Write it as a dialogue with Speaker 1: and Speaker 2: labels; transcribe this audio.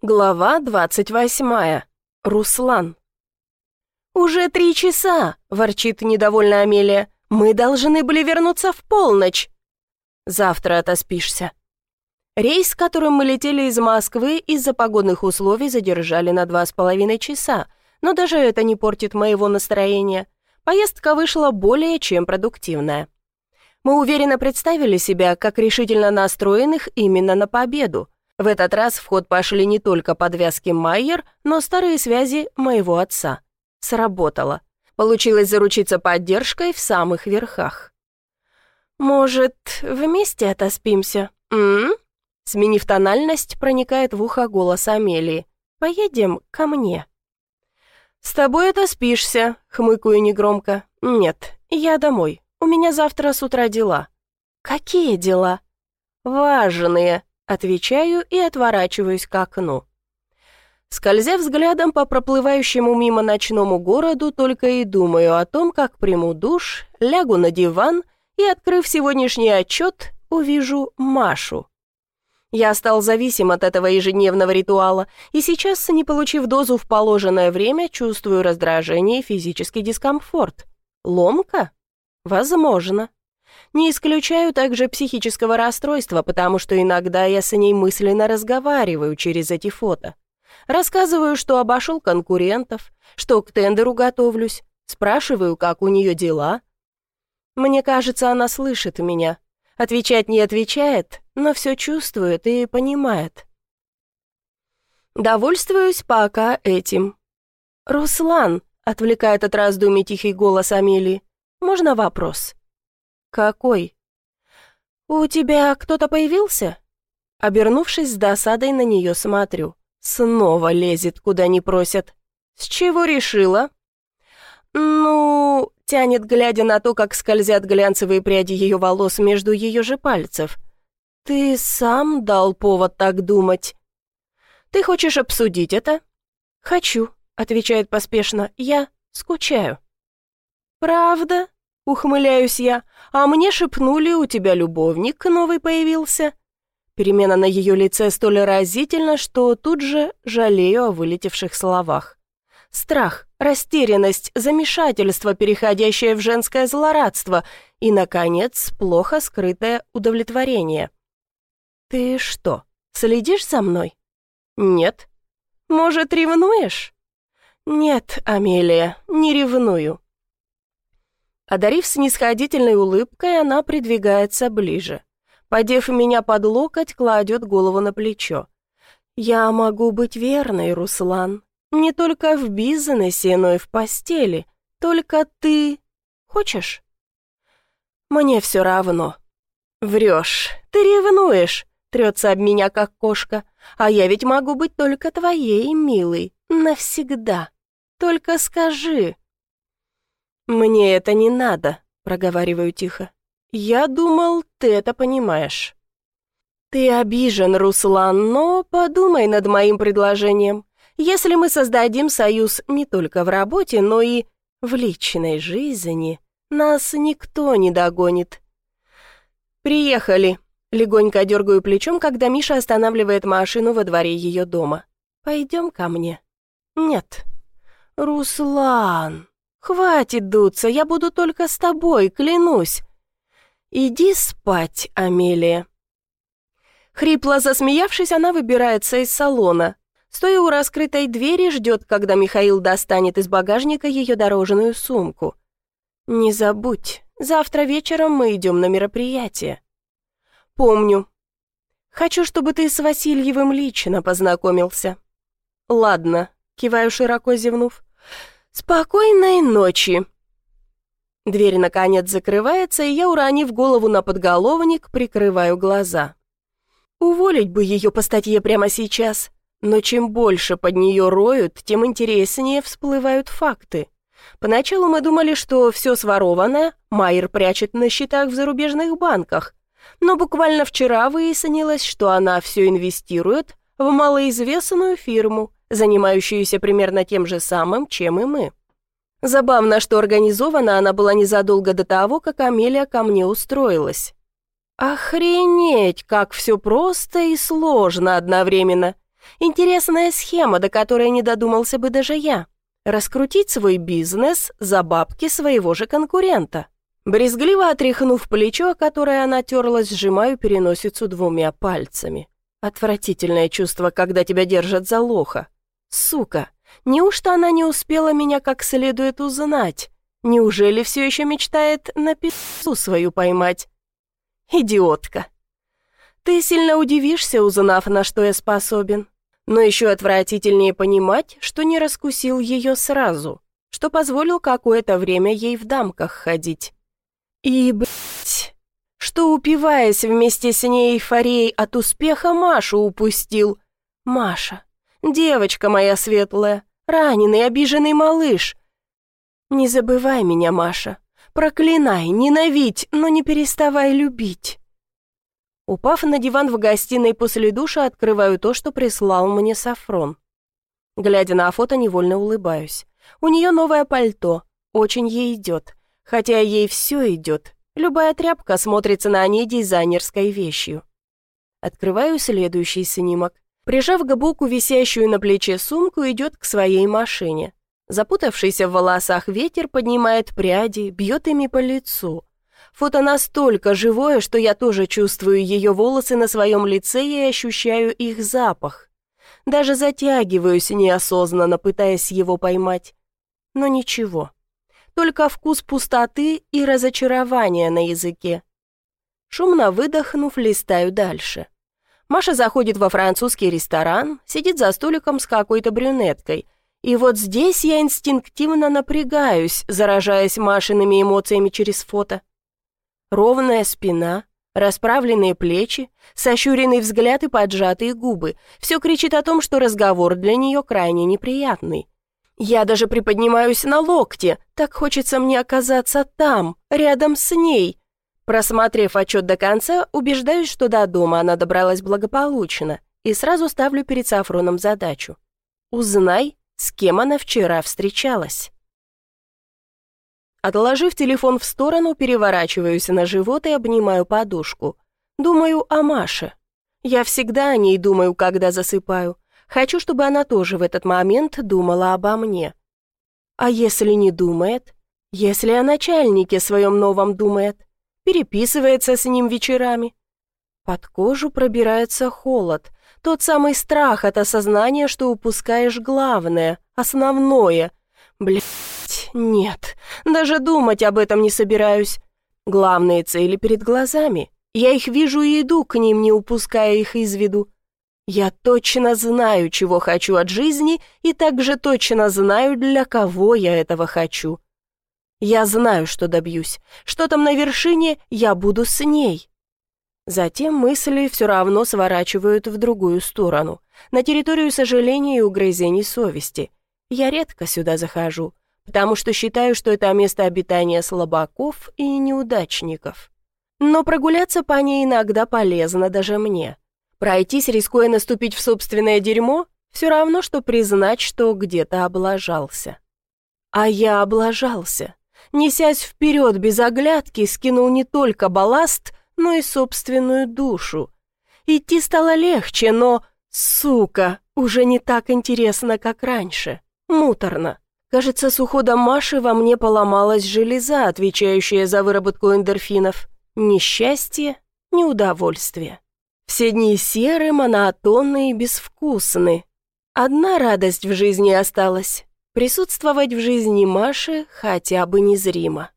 Speaker 1: Глава двадцать восьмая. Руслан. «Уже три часа!» – ворчит недовольная Амелия. «Мы должны были вернуться в полночь!» «Завтра отоспишься». Рейс, которым мы летели из Москвы, из-за погодных условий задержали на два с половиной часа, но даже это не портит моего настроения. Поездка вышла более чем продуктивная. Мы уверенно представили себя как решительно настроенных именно на победу – в этот раз в ход пошли не только подвязки Майер, но старые связи моего отца. Сработало. Получилось заручиться поддержкой в самых верхах. «Может, вместе отоспимся?» «М?», -м Сменив тональность, проникает в ухо голос Амелии. «Поедем ко мне». «С тобой отоспишься», — хмыкаю негромко. «Нет, я домой. У меня завтра с утра дела». «Какие дела?» «Важные», Отвечаю и отворачиваюсь к окну. Скользя взглядом по проплывающему мимо ночному городу, только и думаю о том, как приму душ, лягу на диван и, открыв сегодняшний отчет, увижу Машу. Я стал зависим от этого ежедневного ритуала, и сейчас, не получив дозу в положенное время, чувствую раздражение и физический дискомфорт. Ломка? Возможно. Не исключаю также психического расстройства, потому что иногда я с ней мысленно разговариваю через эти фото. Рассказываю, что обошел конкурентов, что к тендеру готовлюсь, спрашиваю, как у нее дела. Мне кажется, она слышит меня. Отвечать не отвечает, но все чувствует и понимает. Довольствуюсь пока этим. «Руслан», — отвлекает от раздумий тихий голос Амелии, — «можно вопрос?» «Какой?» «У тебя кто-то появился?» Обернувшись с досадой на нее смотрю. Снова лезет, куда не просят. «С чего решила?» «Ну...» — тянет, глядя на то, как скользят глянцевые пряди ее волос между ее же пальцев. «Ты сам дал повод так думать?» «Ты хочешь обсудить это?» «Хочу», — отвечает поспешно. «Я скучаю». «Правда?» Ухмыляюсь я. «А мне шепнули, у тебя любовник новый появился». Перемена на ее лице столь разительна, что тут же жалею о вылетевших словах. Страх, растерянность, замешательство, переходящее в женское злорадство и, наконец, плохо скрытое удовлетворение. «Ты что, следишь за мной?» «Нет». «Может, ревнуешь?» «Нет, Амелия, не ревную. Одарив снисходительной улыбкой, она придвигается ближе. Подев меня под локоть, кладет голову на плечо. «Я могу быть верной, Руслан. Не только в бизнесе, но и в постели. Только ты... Хочешь?» «Мне все равно». «Врешь. Ты ревнуешь», — трется об меня, как кошка. «А я ведь могу быть только твоей, милый, навсегда. Только скажи, «Мне это не надо», — проговариваю тихо. «Я думал, ты это понимаешь». «Ты обижен, Руслан, но подумай над моим предложением. Если мы создадим союз не только в работе, но и в личной жизни, нас никто не догонит». «Приехали», — легонько дергаю плечом, когда Миша останавливает машину во дворе ее дома. «Пойдем ко мне». «Нет». «Руслан», «Хватит дуться, я буду только с тобой, клянусь!» «Иди спать, Амелия!» Хрипло засмеявшись, она выбирается из салона. Стоя у раскрытой двери, ждет, когда Михаил достанет из багажника ее дорожную сумку. «Не забудь, завтра вечером мы идем на мероприятие». «Помню. Хочу, чтобы ты с Васильевым лично познакомился». «Ладно», — киваю широко зевнув. «Спокойной ночи!» Дверь, наконец, закрывается, и я, уронив голову на подголовник, прикрываю глаза. Уволить бы ее по статье прямо сейчас, но чем больше под нее роют, тем интереснее всплывают факты. Поначалу мы думали, что все сворованное Майер прячет на счетах в зарубежных банках, но буквально вчера выяснилось, что она все инвестирует в малоизвестную фирму, занимающуюся примерно тем же самым, чем и мы. Забавно, что организована она была незадолго до того, как Амелия ко мне устроилась. Охренеть, как все просто и сложно одновременно. Интересная схема, до которой не додумался бы даже я. Раскрутить свой бизнес за бабки своего же конкурента. Брезгливо отряхнув плечо, которое она терлась, сжимаю переносицу двумя пальцами. Отвратительное чувство, когда тебя держат за лоха. Сука, неужто она не успела меня как следует узнать? Неужели все еще мечтает на пиццу свою поймать? Идиотка. Ты сильно удивишься, узнав, на что я способен. Но еще отвратительнее понимать, что не раскусил ее сразу, что позволил какое-то время ей в дамках ходить. И, блядь, что, упиваясь вместе с ней эйфорией от успеха, Машу упустил. Маша, девочка моя светлая, раненый, обиженный малыш. Не забывай меня, Маша. Проклинай, ненавидь, но не переставай любить. Упав на диван в гостиной после душа, открываю то, что прислал мне Сафрон. Глядя на фото, невольно улыбаюсь. У нее новое пальто, очень ей идет. Хотя ей все идет. Любая тряпка смотрится на ней дизайнерской вещью. Открываю следующий снимок. Прижав к боку висящую на плече сумку, идет к своей машине. Запутавшийся в волосах ветер поднимает пряди, бьет ими по лицу. Фото настолько живое, что я тоже чувствую ее волосы на своем лице и ощущаю их запах. Даже затягиваюсь неосознанно, пытаясь его поймать. Но ничего только вкус пустоты и разочарования на языке. Шумно выдохнув, листаю дальше. Маша заходит во французский ресторан, сидит за столиком с какой-то брюнеткой. И вот здесь я инстинктивно напрягаюсь, заражаясь Машиными эмоциями через фото. Ровная спина, расправленные плечи, сощуренный взгляд и поджатые губы. Все кричит о том, что разговор для нее крайне неприятный. Я даже приподнимаюсь на локте, так хочется мне оказаться там, рядом с ней. Просмотрев отчет до конца, убеждаюсь, что до дома она добралась благополучно, и сразу ставлю перед Сафроном задачу. Узнай, с кем она вчера встречалась. Отложив телефон в сторону, переворачиваюсь на живот и обнимаю подушку. Думаю о Маше. Я всегда о ней думаю, когда засыпаю. Хочу, чтобы она тоже в этот момент думала обо мне. А если не думает? Если о начальнике своем новом думает? Переписывается с ним вечерами? Под кожу пробирается холод, тот самый страх от осознания, что упускаешь главное, основное. Блять, нет, даже думать об этом не собираюсь. Главные цели перед глазами. Я их вижу и иду к ним, не упуская их из виду. Я точно знаю, чего хочу от жизни, и также точно знаю, для кого я этого хочу. Я знаю, что добьюсь. Что там на вершине, я буду с ней. Затем мысли все равно сворачивают в другую сторону, на территорию сожаления и угрызений совести. Я редко сюда захожу, потому что считаю, что это место обитания слабаков и неудачников. Но прогуляться по ней иногда полезно даже мне. Пройтись, рискуя наступить в собственное дерьмо, все равно, что признать, что где-то облажался. А я облажался. Несясь вперед без оглядки, скинул не только балласт, но и собственную душу. Идти стало легче, но, сука, уже не так интересно, как раньше. Муторно. Кажется, с уходом Маши во мне поломалась железа, отвечающая за выработку эндорфинов. Несчастье, неудовольствие. Все дни серы, монотонные и безвкусны. Одна радость в жизни осталась — присутствовать в жизни Маши хотя бы незримо.